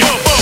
bumping.